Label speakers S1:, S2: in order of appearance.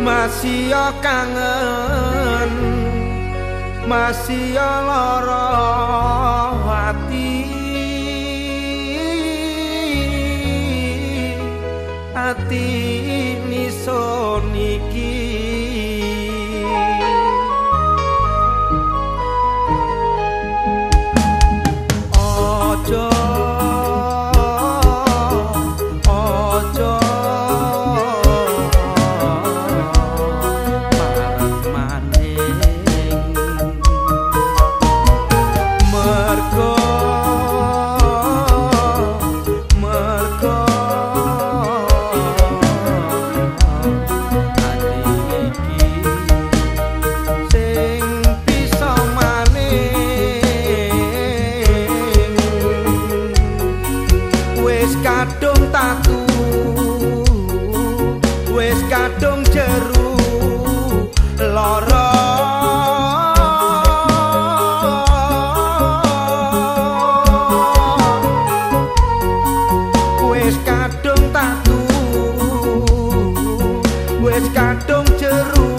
S1: masih kangen masih lara ati. Ati ឆ្កាដងជើរូ